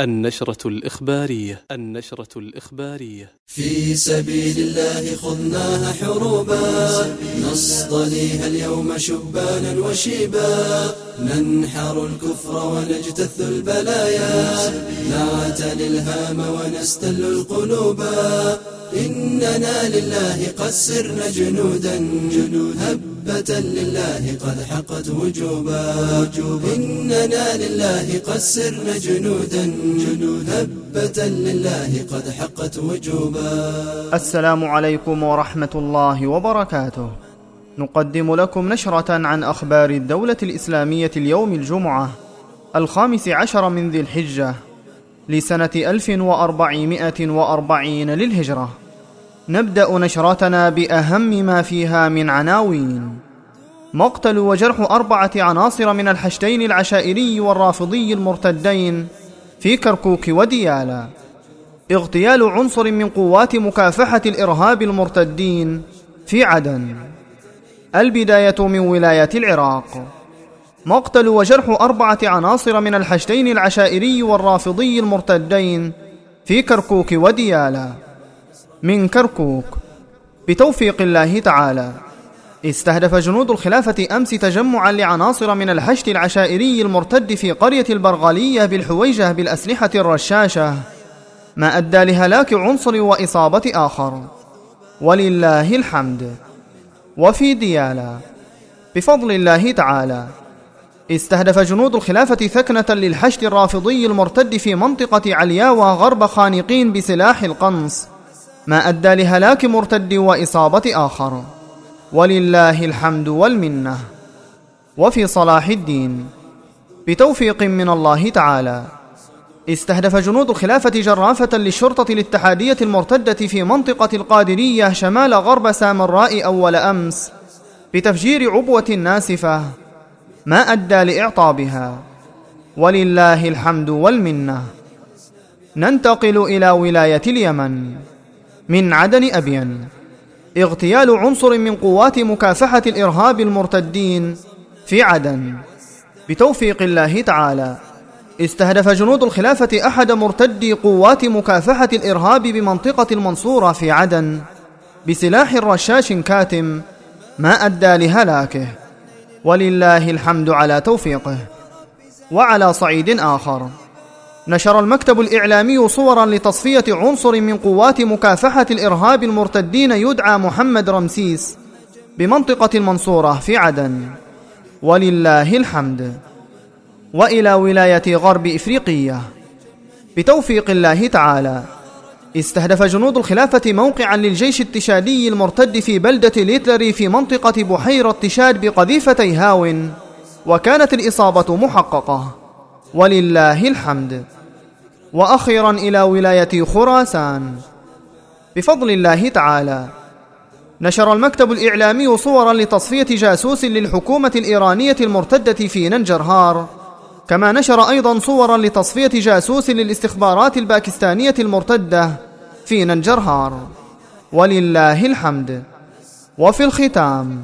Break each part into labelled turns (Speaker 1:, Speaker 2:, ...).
Speaker 1: النشرة الإخبارية النشرة الإخبارية.
Speaker 2: في سبيل الله خذناها حروبا نصطليها اليوم شبانا وشيبا. ننحر الكفر ونجتث البلايا نعتلي الهام ونستل القلوبا إننا لله قد سرنا جنودا جنود هبة لله قد حقت وجوبا. إننا لله قد سرنا جنودا جنود هبة لله قد حقت وجوبا.
Speaker 3: السلام عليكم ورحمة الله وبركاته. نقدم لكم نشرة عن أخبار الدولة الإسلامية اليوم الجمعة الخامس عشر من ذي الحجة لسنة 1440 للهجرة. نبدأ نشرتنا بأهم ما فيها من عناوين. مقتل وجرح أربعة عناصر من الحشدين العشائري والرافضي المرتدين في كركوك وديالا. اغتيال عنصر من قوات مكافحة الإرهاب المرتدين في عدن. البداية من ولاية العراق. مقتل وجرح أربعة عناصر من الحشدين العشائري والرافضي المرتدين في كركوك وديالا. من كركوك. بتوفيق الله تعالى. استهدف جنود الخلافة أمس تجمعا لعناصر من الحشد العشائري المرتد في قرية البرغالية بالحويجة بالأسلحة الرشاشة ما أدى لهلاك عنصر وإصابة آخر. ولله الحمد. وفي ديالا. بفضل الله تعالى. استهدف جنود الخلافة ثكنة للحشد الرافضي المرتد في منطقة علياوة غرب خانقين بسلاح القنص. ما أدى لهلاك مرتد وإصابة آخر. ولله الحمد والمنة. وفي صلاح الدين. بتوفيق من الله تعالى. استهدف جنود الخلافة جرافة للشرطة الاتحادية المرتدة في منطقة القادرية شمال غرب سامراء أول أمس بتفجير عبوة ناسفة. ما أدى لإعطابها. ولله الحمد والمنة. ننتقل إلى ولاية اليمن. من عدن أبين. اغتيال عنصر من قوات مكافحة الإرهاب المرتدين في عدن. بتوفيق الله تعالى استهدف جنود الخلافة أحد مرتدي قوات مكافحة الإرهاب بمنطقة المنصورة في عدن بسلاح رشاش كاتم ما أدى لهلاكه. ولله الحمد على توفيقه. وعلى صعيد آخر. نشر المكتب الإعلامي صورا لتصفية عنصر من قوات مكافحة الإرهاب المرتدين يدعى محمد رمسيس بمنطقة المنصورة في عدن. ولله الحمد. وإلى ولاية غرب إفريقية. بتوفيق الله تعالى. استهدف جنود الخلافة موقعا للجيش التشادي المرتد في بلدة ليتلري في منطقة بحيرة تشاد بقذيفتي هاون. وكانت الإصابة محققة. ولله الحمد. وأخيرا إلى ولاية خراسان. بفضل الله تعالى نشر المكتب الإعلامي صورا لتصفية جاسوس للحكومة الإيرانية المرتدة في ننجرهار. كما نشر أيضا صورا لتصفية جاسوس للاستخبارات الباكستانية المرتدة في ننجرهار. ولله الحمد. وفي الختام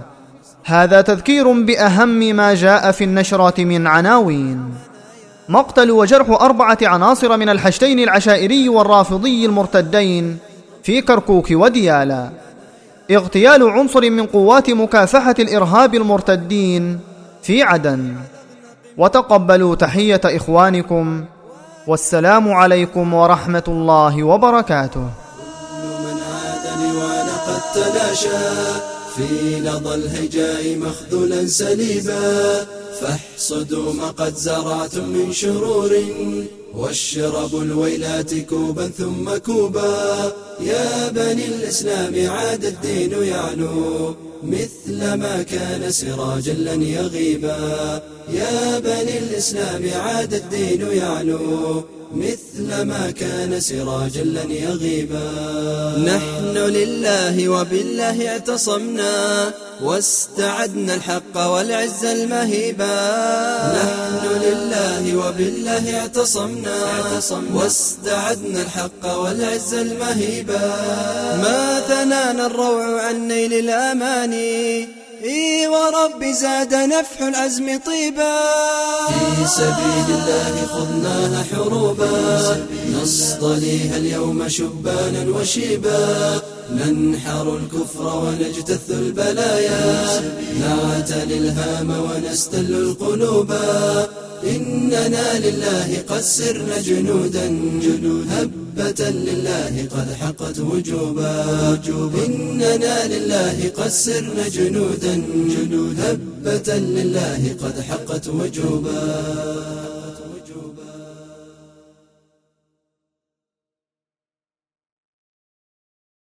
Speaker 3: هذا تذكير بأهم ما جاء في النشرات من عناوين. مقتل وجرح أربعة عناصر من الحشدين العشائري والرافضي المرتدين في كركوك وديالا. اغتيال عنصر من قوات مكافحة الإرهاب المرتدين في عدن. وتقبلوا تحية إخوانكم والسلام عليكم ورحمة الله وبركاته.
Speaker 2: كل من قد تلاشى في لظى الهجاء مخذولا سليبا. فاحصدوا ما قد زرعتم من شرور واشربوا الويلات كوبا ثم كوبا. يا بني الإسلام عاد الدين يعلو مثل ما كان سراجا لن يغيبا. يا بني الإسلام عاد الدين يعلو مثل ما كان سراجا لن يغيبا. نحن لله وبالله اعتصمنا واستعدنا الحق والعز المهيبا. نحن لله وبالله اعتصمنا واستعدنا الحق والعز المهيبا. ما ثنانا الروع عن نيل الأماني. إي ورب زاد نفح العزم طيبا. في سبيل الله خضناها حروبا. نصطليها اليوم شبانا وشيبا. ننحر الكفر ونجتث البلايا. نعتلي الهام ونستل القلوب. إننا لله قد سرنا جنودا جنود هبة لله قد حقت وجوبا. إننا لله قد سرنا جنودا جنود هبة لله قد حقت وجوبا.